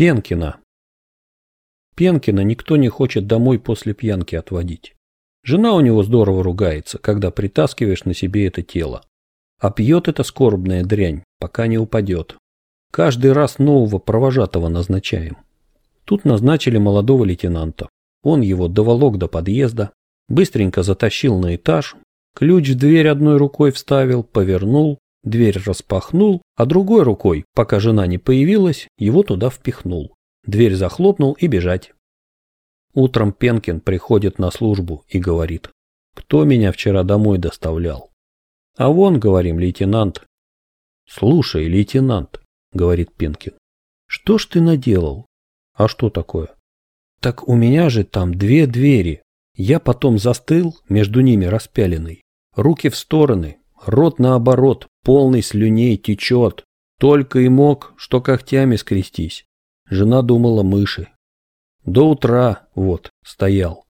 Пенкина. Пенкина никто не хочет домой после пьянки отводить. Жена у него здорово ругается, когда притаскиваешь на себе это тело. А пьет эта скорбная дрянь, пока не упадет. Каждый раз нового провожатого назначаем. Тут назначили молодого лейтенанта. Он его доволок до подъезда, быстренько затащил на этаж, ключ в дверь одной рукой вставил, повернул, дверь распахнул, а другой рукой, пока жена не появилась, его туда впихнул. Дверь захлопнул и бежать. Утром Пенкин приходит на службу и говорит, кто меня вчера домой доставлял. А вон, говорим, лейтенант. Слушай, лейтенант, говорит Пенкин, что ж ты наделал? А что такое? Так у меня же там две двери. Я потом застыл, между ними распяленный. Руки в стороны, рот наоборот, полный слюней течет. Только и мог, что когтями скрестись. Жена думала мыши. До утра, вот, стоял.